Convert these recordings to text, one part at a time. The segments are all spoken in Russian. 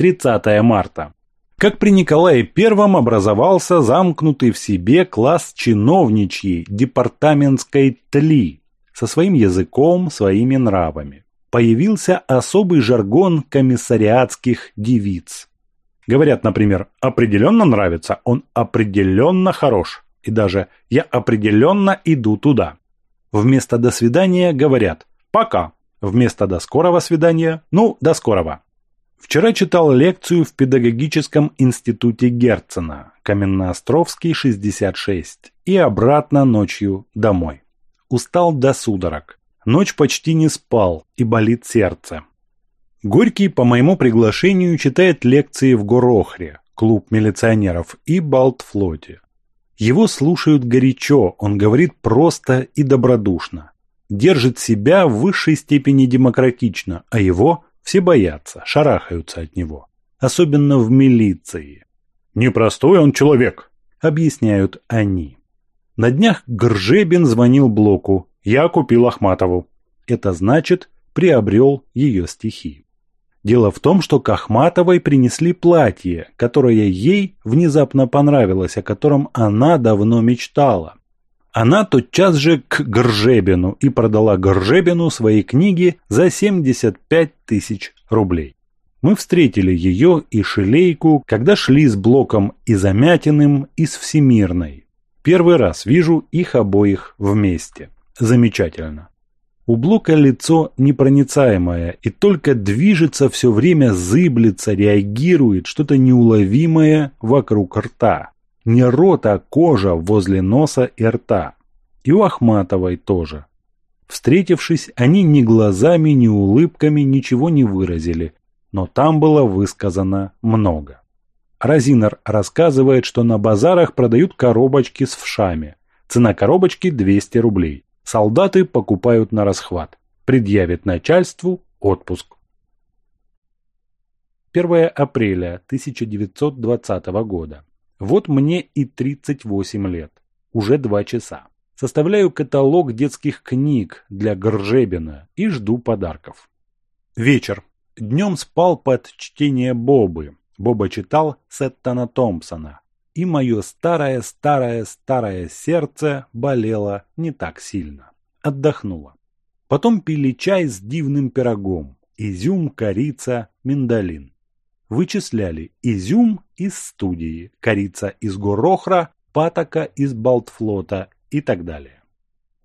30 марта. Как при Николае Первом образовался замкнутый в себе класс чиновничьей департаментской тли со своим языком, своими нравами. Появился особый жаргон комиссариатских девиц. Говорят, например, «определенно нравится», «он определенно хорош» и даже «я определенно иду туда». Вместо «до свидания» говорят «пока», вместо «до скорого свидания» «ну, до скорого». Вчера читал лекцию в Педагогическом институте Герцена, Каменноостровский, 66, и обратно ночью домой. Устал до судорог. Ночь почти не спал и болит сердце. Горький по моему приглашению читает лекции в Горохре, клуб милиционеров и Балтфлоте. Его слушают горячо, он говорит просто и добродушно. Держит себя в высшей степени демократично, а его – все боятся, шарахаются от него, особенно в милиции. «Непростой он человек», — объясняют они. На днях Гржебин звонил Блоку «Я купил Ахматову». Это значит «приобрел ее стихи». Дело в том, что к Ахматовой принесли платье, которое ей внезапно понравилось, о котором она давно мечтала. Она тотчас же к Гржебину и продала Гржебину свои книги за 75 тысяч рублей. Мы встретили ее и Шелейку, когда шли с Блоком и Замятиным из Всемирной. Первый раз вижу их обоих вместе. Замечательно. У Блока лицо непроницаемое и только движется все время, зыблется, реагирует что-то неуловимое вокруг рта. Не рота, а кожа возле носа и рта. И у Ахматовой тоже. Встретившись, они ни глазами, ни улыбками ничего не выразили, но там было высказано много. Розинер рассказывает, что на базарах продают коробочки с вшами. Цена коробочки 200 рублей. Солдаты покупают на расхват. Предъявит начальству отпуск. 1 апреля 1920 года. Вот мне и 38 лет. Уже два часа. Составляю каталог детских книг для Гржебина и жду подарков. Вечер. Днем спал под чтение Бобы. Боба читал Сеттона Томпсона. И мое старое-старое-старое сердце болело не так сильно. Отдохнуло. Потом пили чай с дивным пирогом. Изюм, корица, миндалин вычисляли изюм из студии, корица из горохра, патока из Балтфлота и так далее.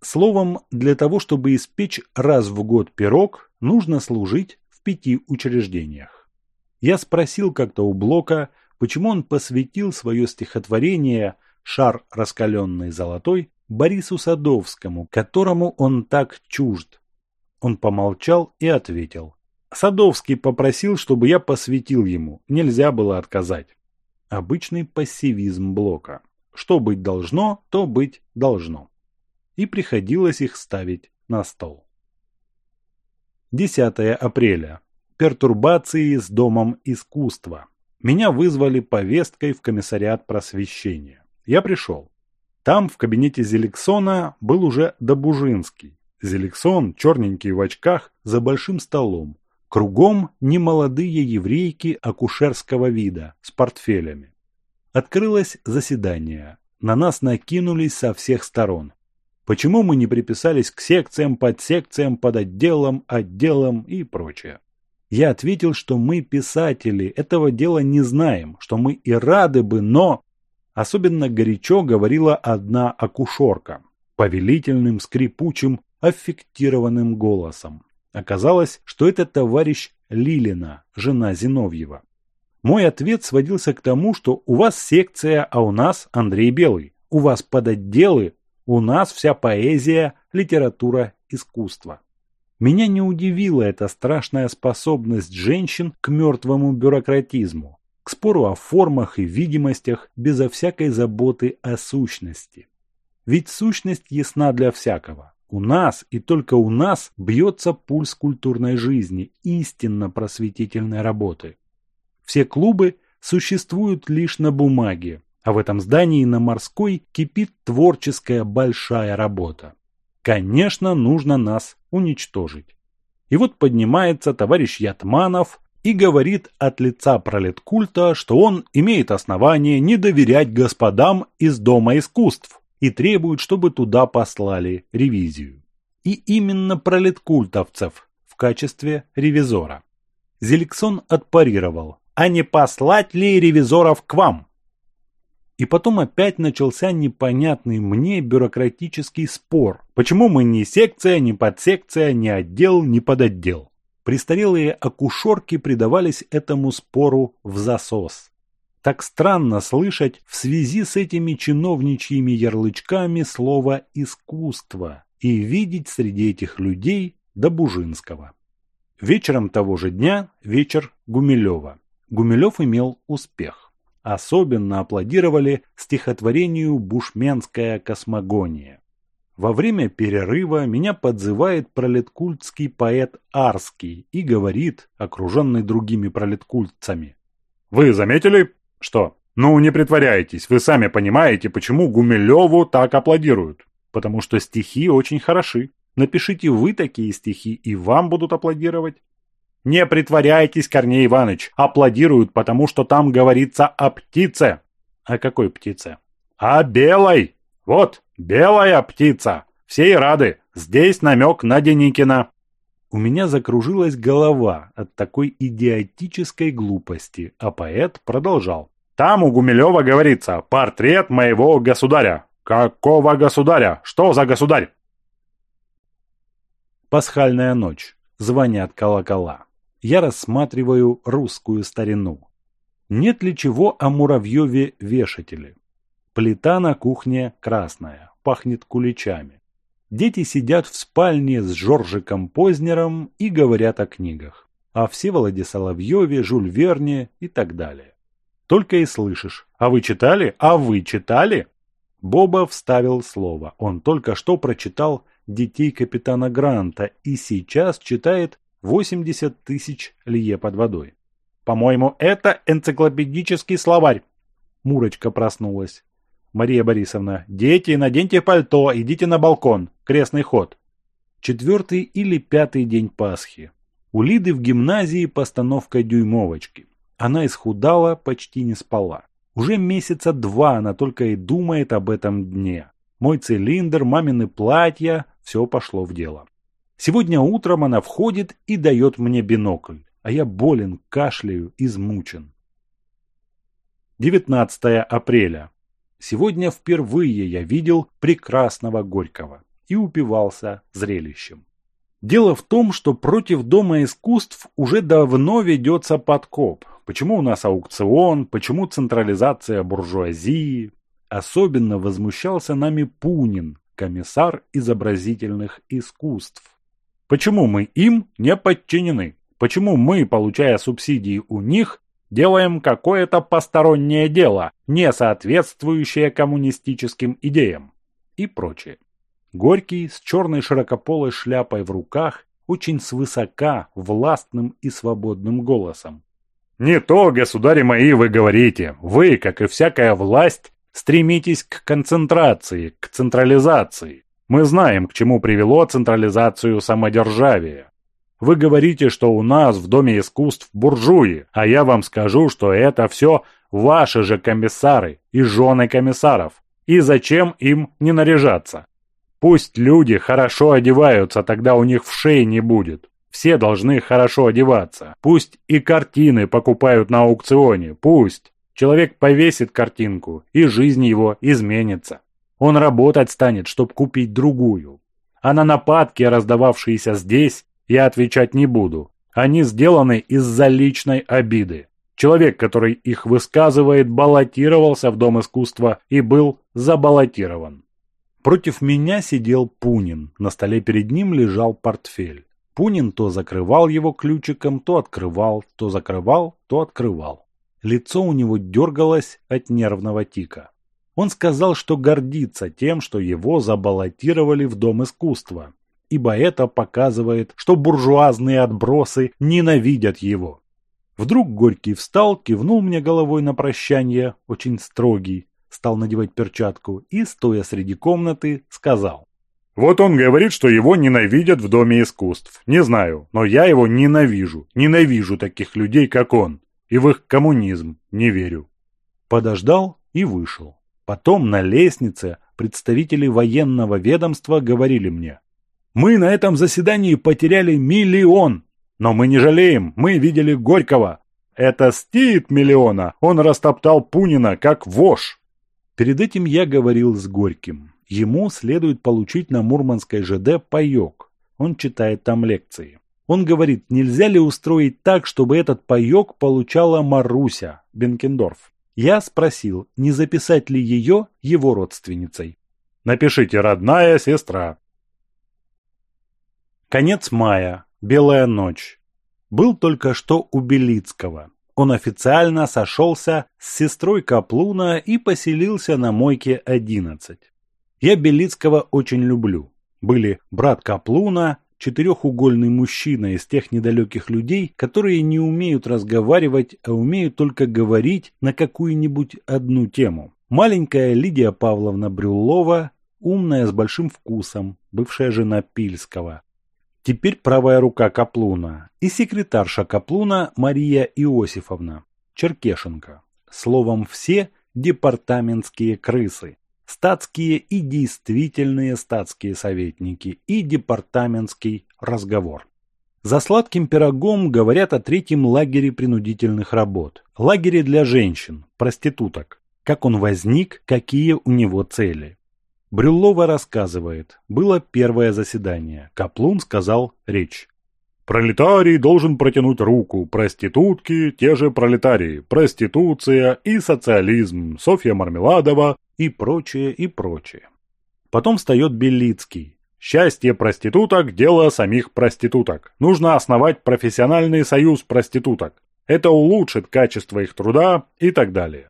Словом, для того, чтобы испечь раз в год пирог, нужно служить в пяти учреждениях. Я спросил как-то у Блока, почему он посвятил свое стихотворение «Шар раскаленный золотой» Борису Садовскому, которому он так чужд. Он помолчал и ответил. Садовский попросил, чтобы я посвятил ему. Нельзя было отказать. Обычный пассивизм Блока. Что быть должно, то быть должно. И приходилось их ставить на стол. 10 апреля. Пертурбации с Домом искусства. Меня вызвали повесткой в комиссариат просвещения. Я пришел. Там, в кабинете Зелексона, был уже Добужинский. Зеликсон, черненький в очках, за большим столом. Кругом немолодые еврейки акушерского вида с портфелями. Открылось заседание. На нас накинулись со всех сторон. Почему мы не приписались к секциям, под секциям под отделам, отделам и прочее? Я ответил, что мы, писатели, этого дела не знаем, что мы и рады бы, но... Особенно горячо говорила одна акушерка повелительным, скрипучим, аффектированным голосом. Оказалось, что это товарищ Лилина, жена Зиновьева. Мой ответ сводился к тому, что у вас секция, а у нас Андрей Белый. У вас подотделы, у нас вся поэзия, литература, искусство. Меня не удивила эта страшная способность женщин к мертвому бюрократизму, к спору о формах и видимостях безо всякой заботы о сущности. Ведь сущность ясна для всякого. У нас и только у нас бьется пульс культурной жизни, истинно просветительной работы. Все клубы существуют лишь на бумаге, а в этом здании на Морской кипит творческая большая работа. Конечно, нужно нас уничтожить. И вот поднимается товарищ Ятманов и говорит от лица пролеткульта, что он имеет основание не доверять господам из Дома искусств, и требуют, чтобы туда послали ревизию. И именно пролеткультовцев в качестве ревизора. Зеликсон отпарировал, а не послать ли ревизоров к вам? И потом опять начался непонятный мне бюрократический спор. Почему мы не секция, не подсекция, не отдел, не подотдел? Престарелые акушерки предавались этому спору в засос. Так странно слышать в связи с этими чиновничьими ярлычками слово «искусство» и видеть среди этих людей Добужинского. Вечером того же дня вечер Гумилева. Гумилев имел успех. Особенно аплодировали стихотворению «Бушменская космогония». Во время перерыва меня подзывает пролеткультский поэт Арский и говорит, окруженный другими пролеткультцами. «Вы заметили? Что? Ну, не притворяйтесь, вы сами понимаете, почему Гумилеву так аплодируют. Потому что стихи очень хороши. Напишите вы такие стихи, и вам будут аплодировать. Не притворяйтесь, Корней Иванович. Аплодируют, потому что там говорится о птице. О какой птице? О белой. Вот, белая птица. Все и рады. Здесь намек на Деникина. У меня закружилась голова от такой идиотической глупости, а поэт продолжал. Там у Гумилева говорится «Портрет моего государя». Какого государя? Что за государь? Пасхальная ночь. Звонят колокола. Я рассматриваю русскую старину. Нет ли чего о муравьеве вешателе? Плита на кухне красная, пахнет куличами. Дети сидят в спальне с Жоржиком Познером и говорят о книгах. О Всеволоде Соловьеве, Жюль Верне и так далее. Только и слышишь. А вы читали? А вы читали? Боба вставил слово. Он только что прочитал «Детей капитана Гранта» и сейчас читает 80 тысяч лье под водой. «По-моему, это энциклопедический словарь!» Мурочка проснулась. «Мария Борисовна, дети, наденьте пальто, идите на балкон. Крестный ход». Четвертый или пятый день Пасхи. У Лиды в гимназии постановка дюймовочки. Она исхудала, почти не спала. Уже месяца два она только и думает об этом дне. Мой цилиндр, мамины платья – все пошло в дело. Сегодня утром она входит и дает мне бинокль, а я болен, кашляю, измучен. 19 апреля. Сегодня впервые я видел прекрасного Горького и упивался зрелищем. Дело в том, что против Дома искусств уже давно ведется подкоп. Почему у нас аукцион, почему централизация буржуазии? Особенно возмущался нами Пунин, комиссар изобразительных искусств. Почему мы им не подчинены? Почему мы, получая субсидии у них, делаем какое-то постороннее дело, не соответствующее коммунистическим идеям? И прочее. Горький с черной широкополой шляпой в руках, очень свысока, властным и свободным голосом. «Не то, государи мои, вы говорите. Вы, как и всякая власть, стремитесь к концентрации, к централизации. Мы знаем, к чему привело централизацию самодержавия. Вы говорите, что у нас в Доме искусств буржуи, а я вам скажу, что это все ваши же комиссары и жены комиссаров. И зачем им не наряжаться? Пусть люди хорошо одеваются, тогда у них в шее не будет. Все должны хорошо одеваться. Пусть и картины покупают на аукционе, пусть. Человек повесит картинку, и жизнь его изменится. Он работать станет, чтобы купить другую. А на нападки, раздававшиеся здесь, я отвечать не буду. Они сделаны из-за личной обиды. Человек, который их высказывает, баллотировался в Дом искусства и был забаллотирован. Против меня сидел Пунин. На столе перед ним лежал портфель. Пунин то закрывал его ключиком, то открывал, то закрывал, то открывал. Лицо у него дергалось от нервного тика. Он сказал, что гордится тем, что его забаллотировали в Дом искусства, ибо это показывает, что буржуазные отбросы ненавидят его. Вдруг Горький встал, кивнул мне головой на прощание, очень строгий, стал надевать перчатку и, стоя среди комнаты, сказал. «Вот он говорит, что его ненавидят в Доме искусств. Не знаю, но я его ненавижу. Ненавижу таких людей, как он. И в их коммунизм не верю». Подождал и вышел. Потом на лестнице представители военного ведомства говорили мне. «Мы на этом заседании потеряли миллион. Но мы не жалеем, мы видели Горького. Это Стит миллиона, он растоптал Пунина как вошь. Перед этим я говорил с Горьким. Ему следует получить на Мурманской ЖД паёк. Он читает там лекции. Он говорит, нельзя ли устроить так, чтобы этот паёк получала Маруся Бенкендорф. Я спросил, не записать ли ее его родственницей. Напишите «Родная сестра». Конец мая. Белая ночь. Был только что у Белицкого. Он официально сошелся с сестрой Каплуна и поселился на мойке 11. Я Белицкого очень люблю. Были брат Каплуна, четырехугольный мужчина из тех недалеких людей, которые не умеют разговаривать, а умеют только говорить на какую-нибудь одну тему. Маленькая Лидия Павловна Брюллова, умная с большим вкусом, бывшая жена Пильского. Теперь правая рука Каплуна и секретарша Каплуна Мария Иосифовна, Черкешенко. Словом, все департаментские крысы, статские и действительные статские советники и департаментский разговор. За сладким пирогом говорят о третьем лагере принудительных работ, лагере для женщин, проституток. Как он возник, какие у него цели. Брюллова рассказывает, было первое заседание. Каплун сказал речь. Пролетарий должен протянуть руку, проститутки – те же пролетарии, проституция и социализм, Софья Мармеладова и прочее, и прочее. Потом встает Белицкий. Счастье проституток – дело самих проституток. Нужно основать профессиональный союз проституток. Это улучшит качество их труда и так далее.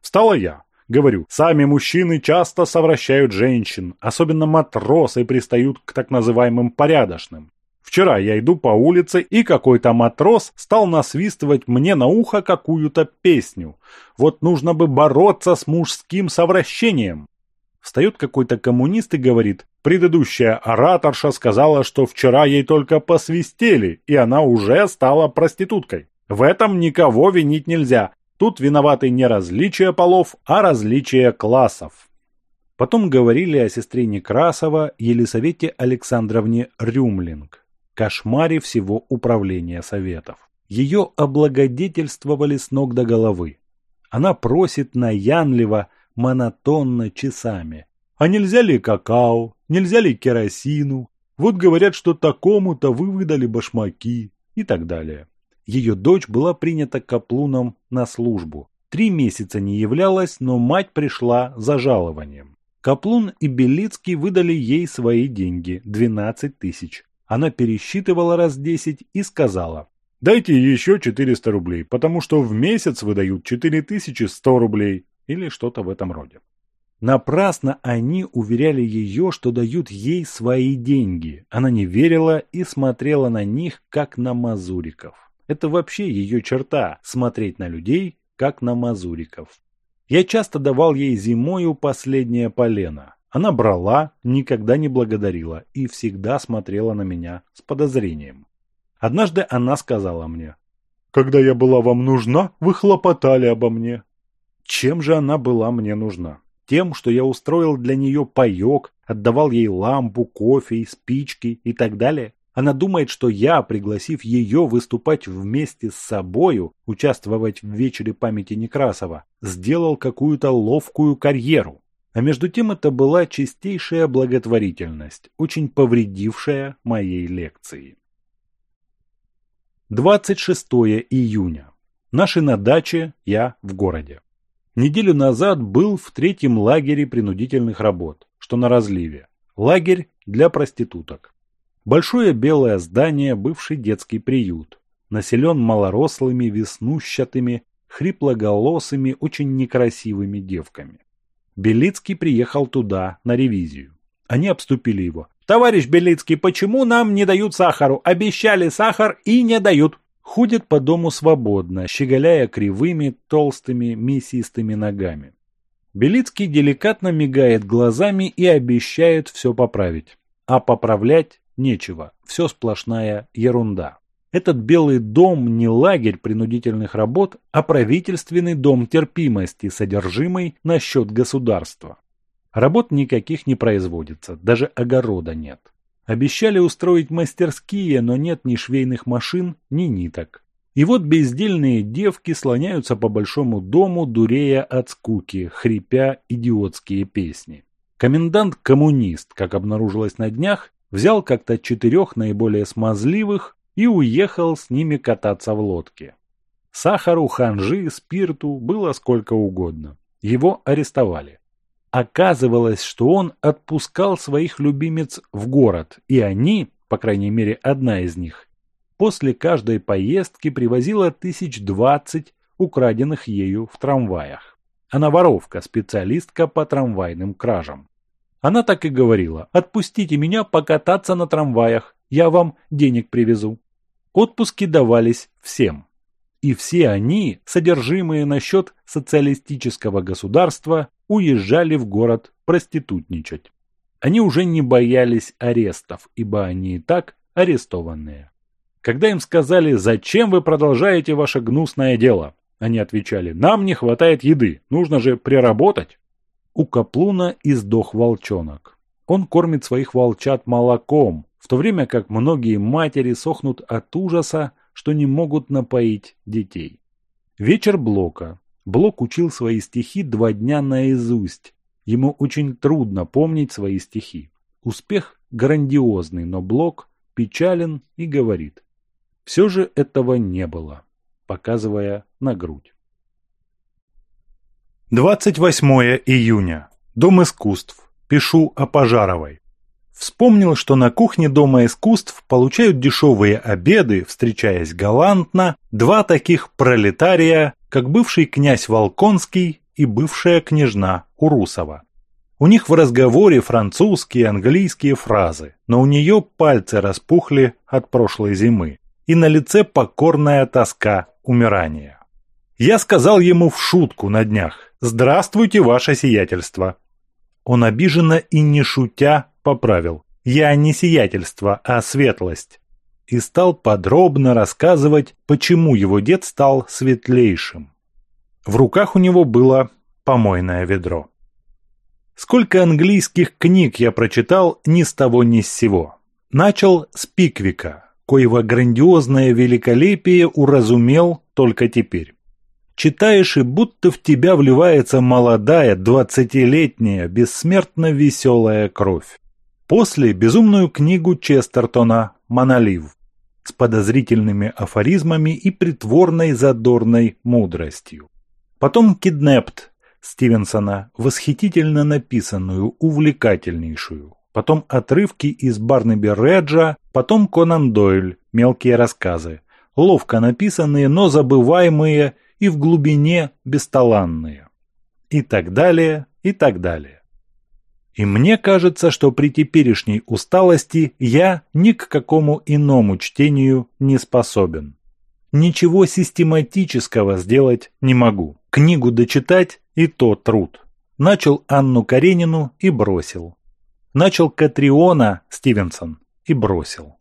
Встала я. Говорю, сами мужчины часто совращают женщин, особенно матросы пристают к так называемым порядочным. Вчера я иду по улице, и какой-то матрос стал насвистывать мне на ухо какую-то песню. Вот нужно бы бороться с мужским совращением. Встает какой-то коммунист и говорит, предыдущая ораторша сказала, что вчера ей только посвистели, и она уже стала проституткой. В этом никого винить нельзя. Тут виноваты не различие полов, а различие классов. Потом говорили о сестре Некрасова Елисавете Александровне Рюмлинг, кошмаре всего управления советов. Ее облагодетельствовали с ног до головы. Она просит наянливо, монотонно часами. А нельзя ли какао? Нельзя ли керосину? Вот говорят, что такому-то вы выдали башмаки и так далее. Ее дочь была принята каплуном на службу. Три месяца не являлась, но мать пришла за жалованием. Каплун и Белицкий выдали ей свои деньги – 12 тысяч. Она пересчитывала раз 10 и сказала «Дайте еще 400 рублей, потому что в месяц выдают 4100 рублей» или что-то в этом роде. Напрасно они уверяли ее, что дают ей свои деньги. Она не верила и смотрела на них, как на мазуриков. Это вообще ее черта – смотреть на людей, как на мазуриков. Я часто давал ей зимою последнее полено. Она брала, никогда не благодарила и всегда смотрела на меня с подозрением. Однажды она сказала мне, «Когда я была вам нужна, вы хлопотали обо мне». Чем же она была мне нужна? Тем, что я устроил для нее паек, отдавал ей лампу, кофе, спички и так далее? Она думает, что я, пригласив ее выступать вместе с собою, участвовать в вечере памяти Некрасова, сделал какую-то ловкую карьеру. А между тем это была чистейшая благотворительность, очень повредившая моей лекции. 26 июня. Наши на даче, я в городе. Неделю назад был в третьем лагере принудительных работ, что на разливе. Лагерь для проституток. Большое белое здание – бывший детский приют, населен малорослыми, веснущатыми, хриплоголосыми, очень некрасивыми девками. Белицкий приехал туда на ревизию. Они обступили его. «Товарищ Белицкий, почему нам не дают сахару? Обещали сахар и не дают!» Ходит по дому свободно, щеголяя кривыми, толстыми, мясистыми ногами. Белицкий деликатно мигает глазами и обещает все поправить. А поправлять Нечего. Все сплошная ерунда. Этот Белый дом не лагерь принудительных работ, а правительственный дом терпимости, содержимый на счет государства. Работ никаких не производится, даже огорода нет. Обещали устроить мастерские, но нет ни швейных машин, ни ниток. И вот бездельные девки слоняются по большому дому, дурея от скуки, хрипя идиотские песни. Комендант-коммунист, как обнаружилось на днях, взял как-то четырех наиболее смазливых и уехал с ними кататься в лодке. Сахару, ханжи, спирту было сколько угодно. Его арестовали. Оказывалось, что он отпускал своих любимец в город, и они, по крайней мере одна из них, после каждой поездки привозила тысяч двадцать украденных ею в трамваях. Она воровка, специалистка по трамвайным кражам. Она так и говорила, отпустите меня покататься на трамваях, я вам денег привезу. Отпуски давались всем. И все они, содержимые на счет социалистического государства, уезжали в город проститутничать. Они уже не боялись арестов, ибо они и так арестованные. Когда им сказали «Зачем вы продолжаете ваше гнусное дело?», они отвечали «Нам не хватает еды, нужно же приработать». У Каплуна издох волчонок. Он кормит своих волчат молоком, в то время как многие матери сохнут от ужаса, что не могут напоить детей. Вечер Блока. Блок учил свои стихи два дня наизусть. Ему очень трудно помнить свои стихи. Успех грандиозный, но Блок печален и говорит. Все же этого не было, показывая на грудь. 28 июня. Дом искусств. Пишу о Пожаровой. Вспомнил, что на кухне Дома искусств получают дешевые обеды, встречаясь галантно, два таких пролетария, как бывший князь Волконский и бывшая княжна Урусова. У них в разговоре французские и английские фразы, но у нее пальцы распухли от прошлой зимы, и на лице покорная тоска умирания. Я сказал ему в шутку на днях, «Здравствуйте, ваше сиятельство!» Он обиженно и не шутя поправил. «Я не сиятельство, а светлость!» И стал подробно рассказывать, почему его дед стал светлейшим. В руках у него было помойное ведро. Сколько английских книг я прочитал ни с того ни с сего. Начал с Пиквика, коего грандиозное великолепие уразумел только теперь читаешь, и будто в тебя вливается молодая, двадцатилетняя, бессмертно веселая кровь. После безумную книгу Честертона «Монолив» с подозрительными афоризмами и притворной задорной мудростью. Потом «Киднепт» Стивенсона, восхитительно написанную, увлекательнейшую. Потом отрывки из Барнаби Реджа, потом Конан Дойль, мелкие рассказы, ловко написанные, но забываемые – и в глубине бесталанные. И так далее, и так далее. И мне кажется, что при теперешней усталости я ни к какому иному чтению не способен. Ничего систематического сделать не могу. Книгу дочитать и то труд. Начал Анну Каренину и бросил. Начал Катриона Стивенсон и бросил.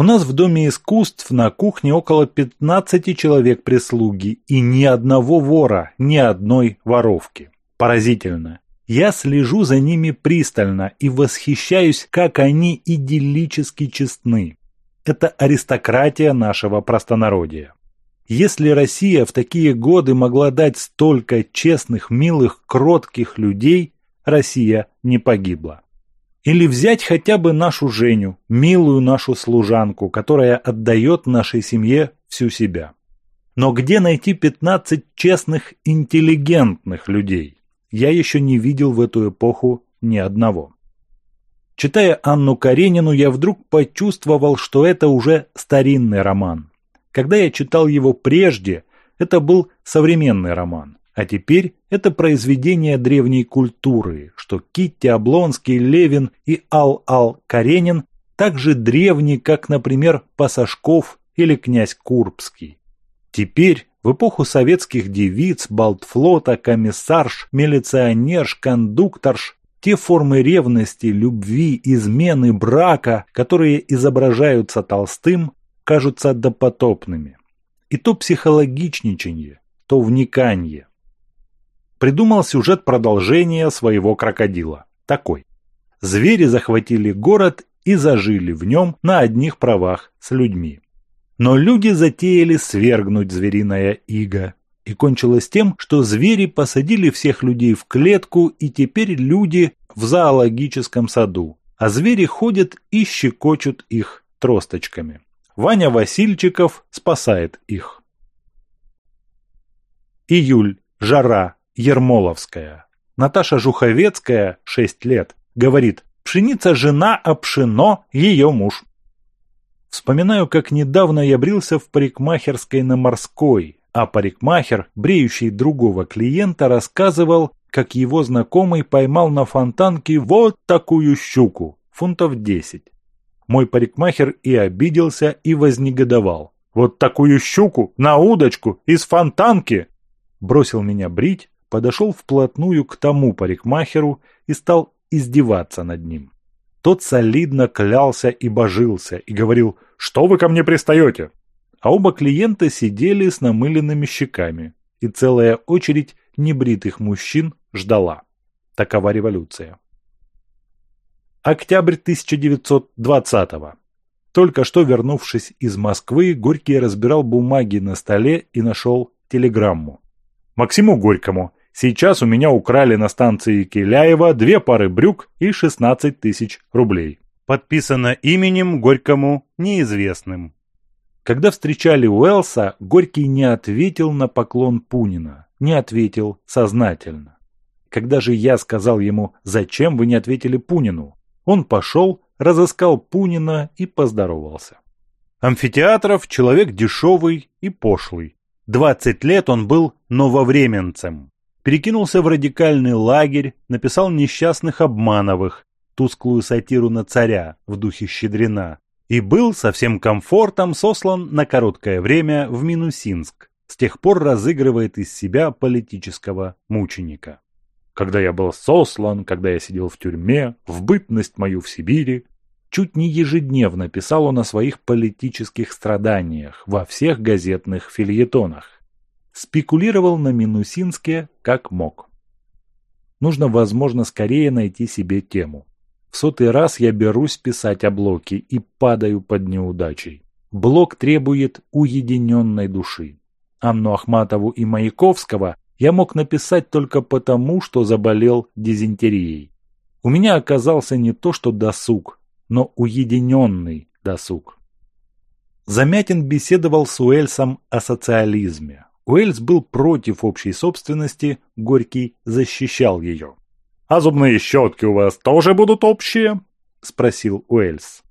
У нас в Доме искусств на кухне около 15 человек прислуги и ни одного вора, ни одной воровки. Поразительно. Я слежу за ними пристально и восхищаюсь, как они идиллически честны. Это аристократия нашего простонародия. Если Россия в такие годы могла дать столько честных, милых, кротких людей, Россия не погибла. Или взять хотя бы нашу Женю, милую нашу служанку, которая отдает нашей семье всю себя. Но где найти 15 честных, интеллигентных людей? Я еще не видел в эту эпоху ни одного. Читая Анну Каренину, я вдруг почувствовал, что это уже старинный роман. Когда я читал его прежде, это был современный роман. А теперь это произведение древней культуры, что Китти, Облонский, Левин и Ал-Ал-Каренин так же древние, как, например, Пасашков или князь Курбский. Теперь, в эпоху советских девиц, болтфлота, комиссарш, милиционерш, кондукторш, те формы ревности, любви, измены, брака, которые изображаются Толстым, кажутся допотопными. И то психологичничанье, то вниканье придумал сюжет продолжения своего крокодила. Такой. Звери захватили город и зажили в нем на одних правах с людьми. Но люди затеяли свергнуть звериное иго. И кончилось тем, что звери посадили всех людей в клетку, и теперь люди в зоологическом саду, а звери ходят и щекочут их тросточками. Ваня Васильчиков спасает их. Июль. Жара. Ермоловская. Наташа Жуховецкая, 6 лет, говорит, пшеница жена, а пшено ее муж. Вспоминаю, как недавно я брился в парикмахерской на Морской, а парикмахер, бреющий другого клиента, рассказывал, как его знакомый поймал на фонтанке вот такую щуку, фунтов 10. Мой парикмахер и обиделся, и вознегодовал. «Вот такую щуку на удочку из фонтанки!» Бросил меня брить, подошел вплотную к тому парикмахеру и стал издеваться над ним. Тот солидно клялся и божился, и говорил «Что вы ко мне пристаете?» А оба клиента сидели с намыленными щеками, и целая очередь небритых мужчин ждала. Такова революция. Октябрь 1920-го. Только что вернувшись из Москвы, Горький разбирал бумаги на столе и нашел телеграмму. Максиму Горькому, Сейчас у меня украли на станции Киляева две пары брюк и 16 тысяч рублей. Подписано именем Горькому неизвестным. Когда встречали Уэлса, Горький не ответил на поклон Пунина. Не ответил сознательно. Когда же я сказал ему «Зачем вы не ответили Пунину?», он пошел, разыскал Пунина и поздоровался. Амфитеатров – человек дешевый и пошлый. 20 лет он был нововременцем перекинулся в радикальный лагерь, написал несчастных обмановых, тусклую сатиру на царя в духе Щедрина и был со всем комфортом сослан на короткое время в Минусинск. С тех пор разыгрывает из себя политического мученика. Когда я был сослан, когда я сидел в тюрьме, в бытность мою в Сибири, чуть не ежедневно писал он о своих политических страданиях во всех газетных фильетонах спекулировал на Минусинске как мог. Нужно, возможно, скорее найти себе тему. В сотый раз я берусь писать о блоке и падаю под неудачей. Блок требует уединенной души. Анну Ахматову и Маяковского я мог написать только потому, что заболел дизентерией. У меня оказался не то что досуг, но уединенный досуг. Замятин беседовал с Уэльсом о социализме. Уэльс был против общей собственности, Горький защищал ее. «А зубные щетки у вас тоже будут общие?» – спросил Уэльс.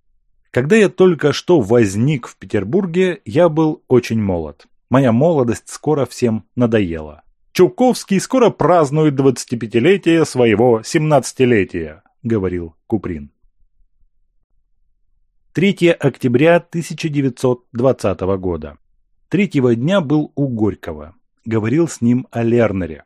Когда я только что возник в Петербурге, я был очень молод. Моя молодость скоро всем надоела. Чуковский скоро празднует 25-летие своего 17-летия, говорил Куприн. 3 октября 1920 года. Третьего дня был у Горького. Говорил с ним о Лернере.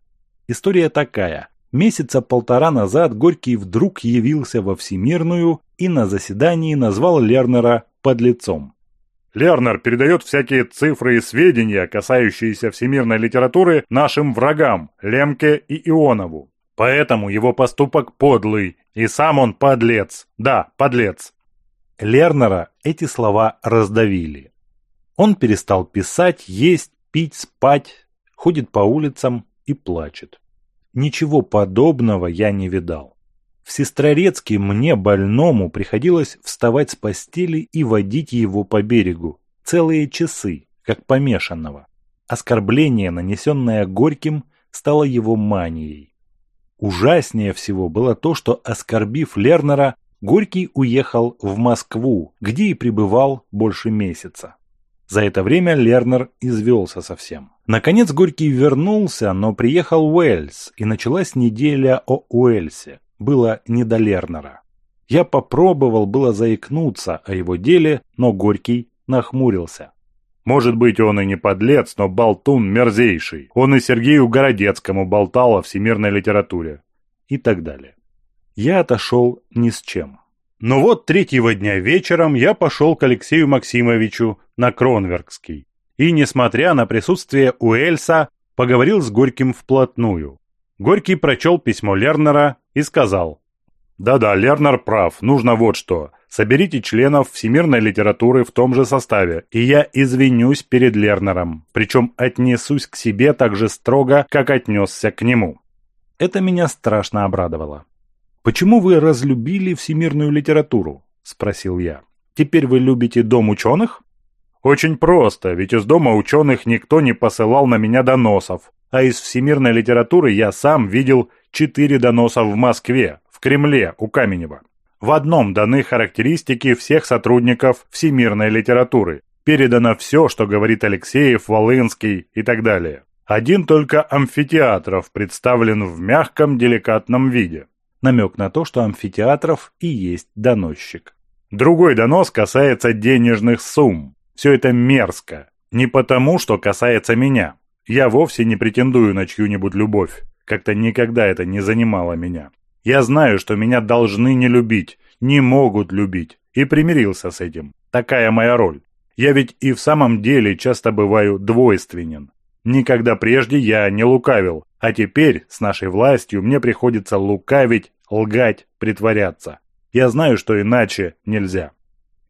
История такая. Месяца полтора назад Горький вдруг явился во Всемирную и на заседании назвал Лернера подлецом. Лернер передает всякие цифры и сведения, касающиеся всемирной литературы, нашим врагам Лемке и Ионову. Поэтому его поступок подлый, и сам он подлец. Да, подлец. Лернера эти слова раздавили. Он перестал писать, есть, пить, спать, ходит по улицам и плачет. Ничего подобного я не видал. В Сестрорецке мне, больному, приходилось вставать с постели и водить его по берегу. Целые часы, как помешанного. Оскорбление, нанесенное Горьким, стало его манией. Ужаснее всего было то, что, оскорбив Лернера, Горький уехал в Москву, где и пребывал больше месяца. За это время Лернер извелся совсем. Наконец Горький вернулся, но приехал Уэльс, и началась неделя о Уэльсе. Было не до Лернера. Я попробовал было заикнуться о его деле, но Горький нахмурился. Может быть, он и не подлец, но болтун мерзейший. Он и Сергею Городецкому болтал о всемирной литературе. И так далее. Я отошел ни с чем. Но вот третьего дня вечером я пошел к Алексею Максимовичу на Кронверкский и, несмотря на присутствие Уэльса, поговорил с Горьким вплотную. Горький прочел письмо Лернера и сказал «Да-да, Лернер прав, нужно вот что. Соберите членов всемирной литературы в том же составе, и я извинюсь перед Лернером, причем отнесусь к себе так же строго, как отнесся к нему». Это меня страшно обрадовало. «Почему вы разлюбили всемирную литературу?» – спросил я. «Теперь вы любите Дом ученых?» «Очень просто, ведь из Дома ученых никто не посылал на меня доносов, а из всемирной литературы я сам видел четыре доноса в Москве, в Кремле, у Каменева. В одном даны характеристики всех сотрудников всемирной литературы. Передано все, что говорит Алексеев, Волынский и так далее. Один только амфитеатров представлен в мягком деликатном виде намек на то, что амфитеатров и есть доносчик. Другой донос касается денежных сумм. Все это мерзко. Не потому, что касается меня. Я вовсе не претендую на чью-нибудь любовь. Как-то никогда это не занимало меня. Я знаю, что меня должны не любить, не могут любить. И примирился с этим. Такая моя роль. Я ведь и в самом деле часто бываю двойственен. Никогда прежде я не лукавил, а теперь с нашей властью мне приходится лукавить лгать, притворяться. Я знаю, что иначе нельзя.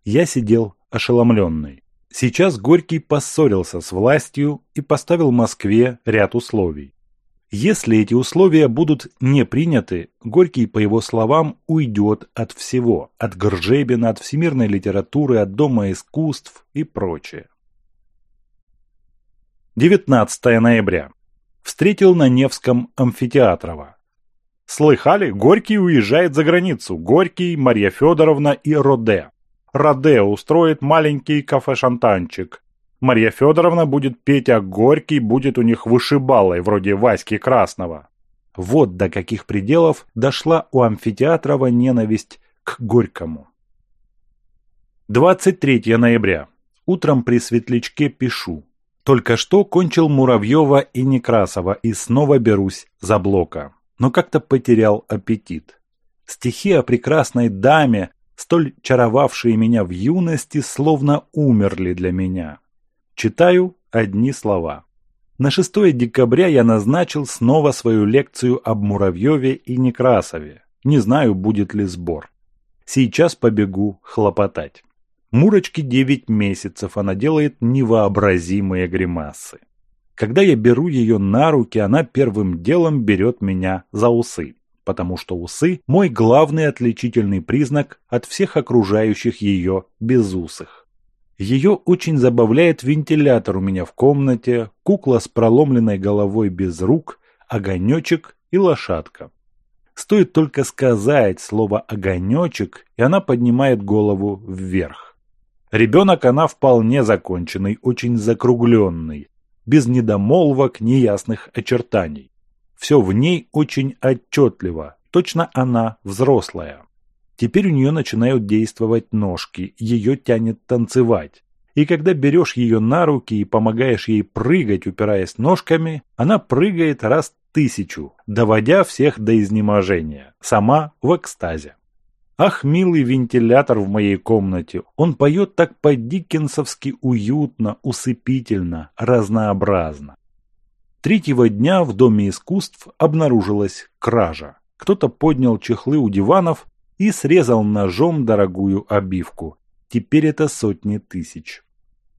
Я сидел ошеломленный. Сейчас Горький поссорился с властью и поставил Москве ряд условий. Если эти условия будут не приняты, Горький, по его словам, уйдет от всего, от Гржебина, от всемирной литературы, от Дома искусств и прочее. 19 ноября. Встретил на Невском Амфитеатрова. Слыхали, Горький уезжает за границу. Горький, Марья Федоровна и Роде. Роде устроит маленький кафе-шантанчик. Марья Федоровна будет петь, а Горький будет у них вышибалой, вроде Васьки Красного. Вот до каких пределов дошла у амфитеатрова ненависть к Горькому. 23 ноября. Утром при светлячке пишу. Только что кончил Муравьева и Некрасова и снова берусь за блока. Ну но как-то потерял аппетит. Стихи о прекрасной даме, столь чаровавшие меня в юности, словно умерли для меня. Читаю одни слова. На 6 декабря я назначил снова свою лекцию об Муравьеве и Некрасове. Не знаю, будет ли сбор. Сейчас побегу хлопотать. Мурочке 9 месяцев, она делает невообразимые гримасы. Когда я беру ее на руки, она первым делом берет меня за усы, потому что усы – мой главный отличительный признак от всех окружающих ее безусых. Ее очень забавляет вентилятор у меня в комнате, кукла с проломленной головой без рук, огонечек и лошадка. Стоит только сказать слово «огонечек», и она поднимает голову вверх. Ребенок она вполне законченный, очень закругленный, без недомолвок, неясных очертаний. Все в ней очень отчетливо, точно она взрослая. Теперь у нее начинают действовать ножки, ее тянет танцевать. И когда берешь ее на руки и помогаешь ей прыгать, упираясь ножками, она прыгает раз тысячу, доводя всех до изнеможения, сама в экстазе. Ах, милый вентилятор в моей комнате. Он поет так по-диккенсовски уютно, усыпительно, разнообразно. Третьего дня в Доме искусств обнаружилась кража. Кто-то поднял чехлы у диванов и срезал ножом дорогую обивку. Теперь это сотни тысяч.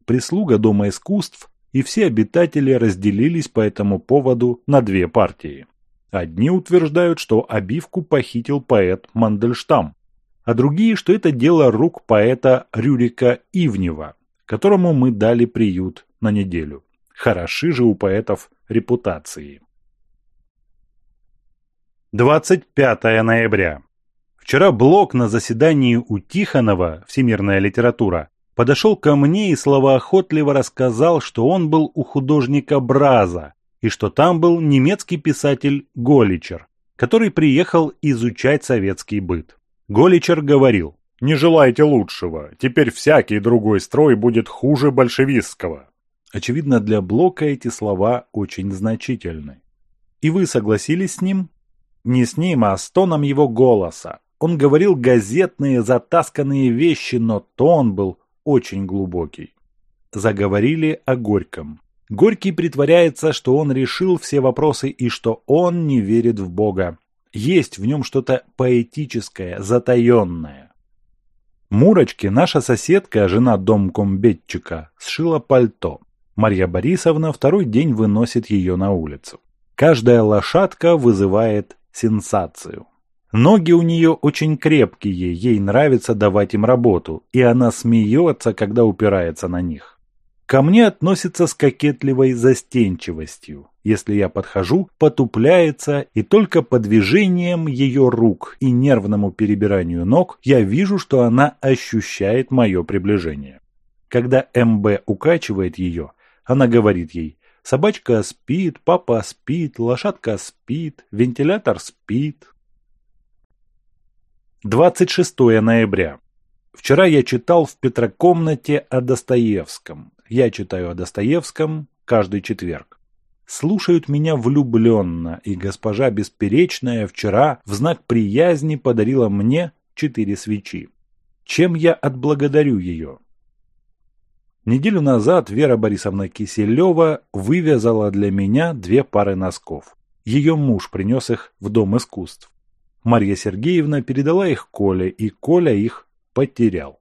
Прислуга Дома искусств и все обитатели разделились по этому поводу на две партии. Одни утверждают, что обивку похитил поэт Мандельштам, а другие, что это дело рук поэта Рюрика Ивнева, которому мы дали приют на неделю. Хороши же у поэтов репутации. 25 ноября. Вчера блок на заседании у Тихонова «Всемирная литература» подошел ко мне и словоохотливо рассказал, что он был у художника Браза и что там был немецкий писатель Голичер, который приехал изучать советский быт. Голичер говорил, «Не желаете лучшего. Теперь всякий другой строй будет хуже большевистского». Очевидно, для Блока эти слова очень значительны. И вы согласились с ним? Не с ним, а с тоном его голоса. Он говорил газетные, затасканные вещи, но тон был очень глубокий. Заговорили о Горьком. Горький притворяется, что он решил все вопросы и что он не верит в Бога. Есть в нем что-то поэтическое, затаенное. Мурочке наша соседка, жена домкомбетчика, сшила пальто. Марья Борисовна второй день выносит ее на улицу. Каждая лошадка вызывает сенсацию. Ноги у нее очень крепкие, ей нравится давать им работу, и она смеется, когда упирается на них. Ко мне относится с кокетливой застенчивостью. Если я подхожу, потупляется, и только по движениям ее рук и нервному перебиранию ног я вижу, что она ощущает мое приближение. Когда МБ укачивает ее, она говорит ей «Собачка спит, папа спит, лошадка спит, вентилятор спит». 26 ноября. Вчера я читал в Петрокомнате о Достоевском. Я читаю о Достоевском каждый четверг. Слушают меня влюбленно, и госпожа Бесперечная вчера в знак приязни подарила мне четыре свечи. Чем я отблагодарю ее? Неделю назад Вера Борисовна Киселева вывязала для меня две пары носков. Ее муж принес их в Дом искусств. Марья Сергеевна передала их Коле, и Коля их потерял.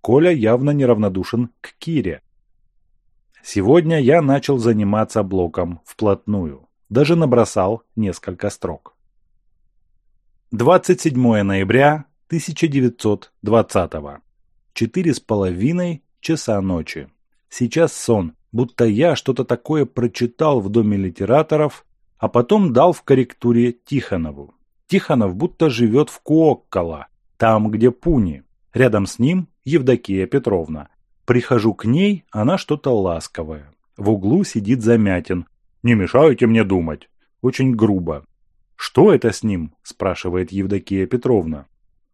Коля явно неравнодушен к Кире, Сегодня я начал заниматься блоком вплотную. Даже набросал несколько строк. 27 ноября 1920. Четыре с половиной часа ночи. Сейчас сон, будто я что-то такое прочитал в Доме литераторов, а потом дал в корректуре Тихонову. Тихонов будто живет в Куоккола, там, где Пуни. Рядом с ним Евдокия Петровна, Прихожу к ней, она что-то ласковое. В углу сидит Замятин. «Не мешайте мне думать!» Очень грубо. «Что это с ним?» – спрашивает Евдокия Петровна.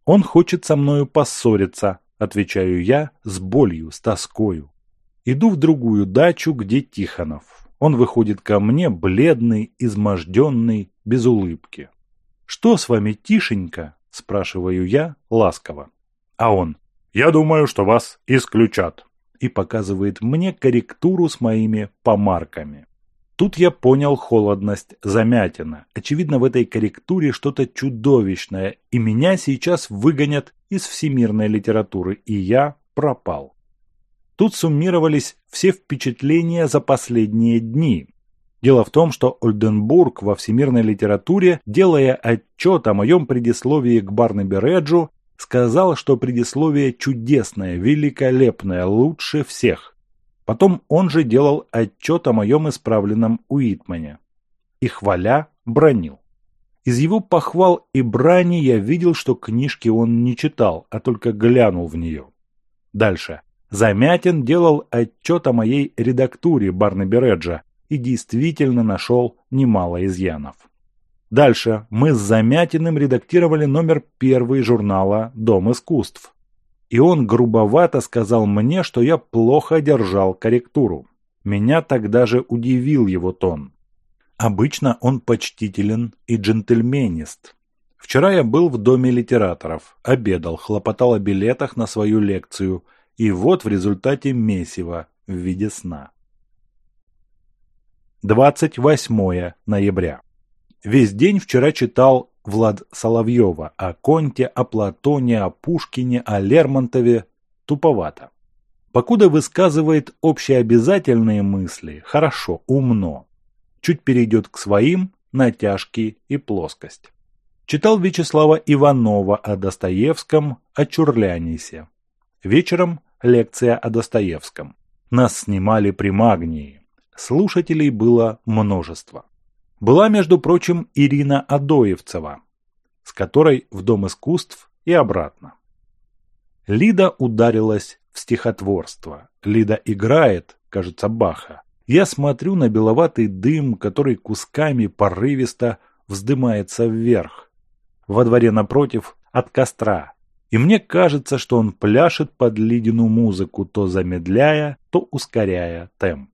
«Он хочет со мною поссориться», – отвечаю я с болью, с тоскою. Иду в другую дачу, где Тихонов. Он выходит ко мне, бледный, изможденный, без улыбки. «Что с вами, Тишенька?» – спрашиваю я ласково. А он «Я думаю, что вас исключат» и показывает мне корректуру с моими помарками. Тут я понял холодность Замятина. Очевидно, в этой корректуре что-то чудовищное, и меня сейчас выгонят из всемирной литературы, и я пропал. Тут суммировались все впечатления за последние дни. Дело в том, что Ольденбург во всемирной литературе, делая отчет о моем предисловии к Барнабе Реджу, сказал, что предисловие чудесное, великолепное, лучше всех. Потом он же делал отчет о моем исправленном Уитмане. И хваля бронил. Из его похвал и брани я видел, что книжки он не читал, а только глянул в нее. Дальше. Замятин делал отчет о моей редактуре Барнаби Реджа и действительно нашел немало изъянов. Дальше мы с Замятиным редактировали номер первый журнала «Дом искусств». И он грубовато сказал мне, что я плохо держал корректуру. Меня тогда же удивил его тон. Обычно он почтителен и джентльменист. Вчера я был в доме литераторов, обедал, хлопотал о билетах на свою лекцию, и вот в результате месива в виде сна. 28 ноября. Весь день вчера читал Влад Соловьева о Конте, о Платоне, о Пушкине, о Лермонтове. Туповато. Покуда высказывает общеобязательные мысли, хорошо, умно. Чуть перейдет к своим, натяжки и плоскость. Читал Вячеслава Иванова о Достоевском, о Чурлянисе. Вечером лекция о Достоевском. Нас снимали при Магнии. Слушателей было множество была, между прочим, Ирина Адоевцева, с которой в Дом искусств и обратно. Лида ударилась в стихотворство. Лида играет, кажется, Баха. Я смотрю на беловатый дым, который кусками порывисто вздымается вверх. Во дворе напротив от костра. И мне кажется, что он пляшет под Лидину музыку, то замедляя, то ускоряя темп.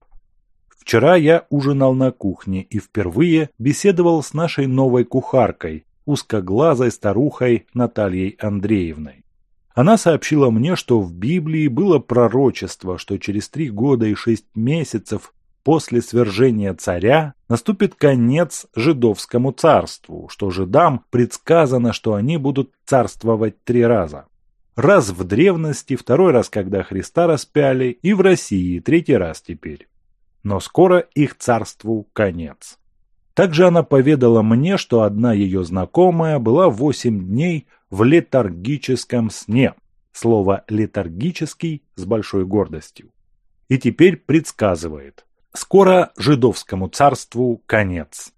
Вчера я ужинал на кухне и впервые беседовал с нашей новой кухаркой, узкоглазой старухой Натальей Андреевной. Она сообщила мне, что в Библии было пророчество, что через три года и шесть месяцев после свержения царя наступит конец жидовскому царству, что жидам предсказано, что они будут царствовать три раза. Раз в древности, второй раз, когда Христа распяли, и в России третий раз теперь но скоро их царству конец. Также она поведала мне, что одна ее знакомая была восемь дней в летаргическом сне. Слово «летаргический» с большой гордостью. И теперь предсказывает. Скоро жидовскому царству конец.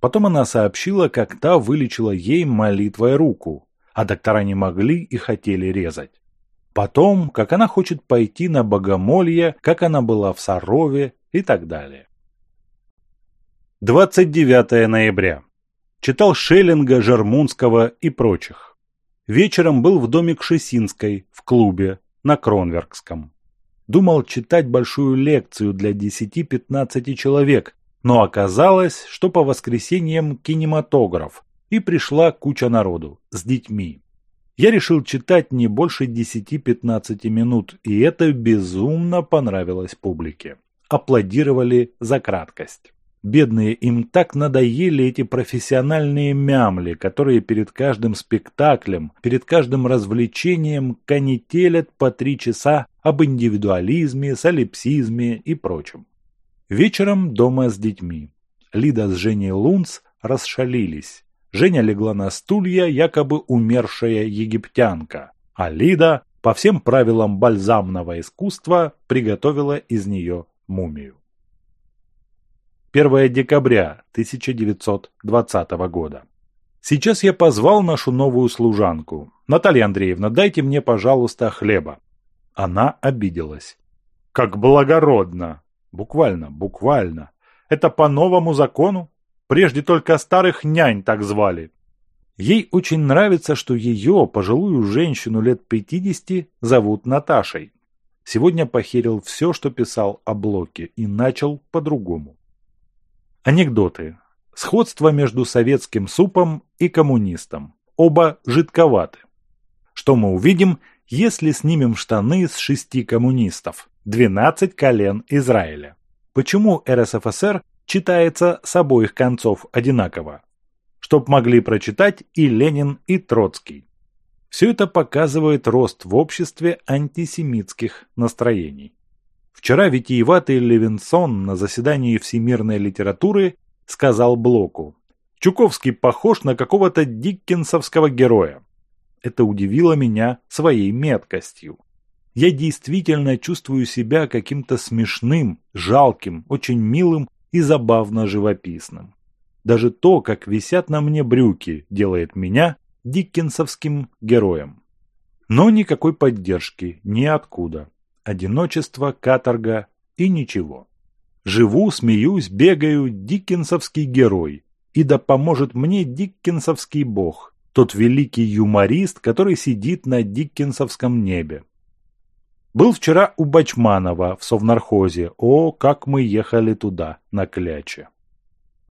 Потом она сообщила, как та вылечила ей молитвой руку, а доктора не могли и хотели резать. Потом, как она хочет пойти на богомолье, как она была в Сарове и так далее. 29 ноября. Читал Шеллинга, Жермунского и прочих. Вечером был в доме Кшесинской, в клубе, на Кронверкском. Думал читать большую лекцию для 10-15 человек, но оказалось, что по воскресеньям кинематограф, и пришла куча народу с детьми. Я решил читать не больше 10-15 минут, и это безумно понравилось публике. Аплодировали за краткость. Бедные, им так надоели эти профессиональные мямли, которые перед каждым спектаклем, перед каждым развлечением канителят по три часа об индивидуализме, солипсизме и прочем. Вечером дома с детьми. Лида с Женей Лунц расшалились. Женя легла на стулья, якобы умершая египтянка, а Лида, по всем правилам бальзамного искусства, приготовила из нее мумию. 1 декабря 1920 года. Сейчас я позвал нашу новую служанку. Наталья Андреевна, дайте мне, пожалуйста, хлеба. Она обиделась. Как благородно! Буквально, буквально. Это по новому закону? Прежде только старых нянь так звали. Ей очень нравится, что ее, пожилую женщину лет 50, зовут Наташей. Сегодня похерил все, что писал о Блоке, и начал по-другому. Анекдоты. Сходство между советским супом и коммунистом. Оба жидковаты. Что мы увидим, если снимем штаны с шести коммунистов? 12 колен Израиля. Почему РСФСР читается с обоих концов одинаково, чтоб могли прочитать и Ленин, и Троцкий. Все это показывает рост в обществе антисемитских настроений. Вчера витиеватый Левинсон на заседании всемирной литературы сказал Блоку «Чуковский похож на какого-то диккенсовского героя». Это удивило меня своей меткостью. Я действительно чувствую себя каким-то смешным, жалким, очень милым и забавно живописным. Даже то, как висят на мне брюки, делает меня диккенсовским героем. Но никакой поддержки ниоткуда. Одиночество, каторга и ничего. Живу, смеюсь, бегаю, диккенсовский герой. И да поможет мне диккенсовский бог, тот великий юморист, который сидит на диккенсовском небе. Был вчера у Бачманова в совнархозе. О, как мы ехали туда, на кляче.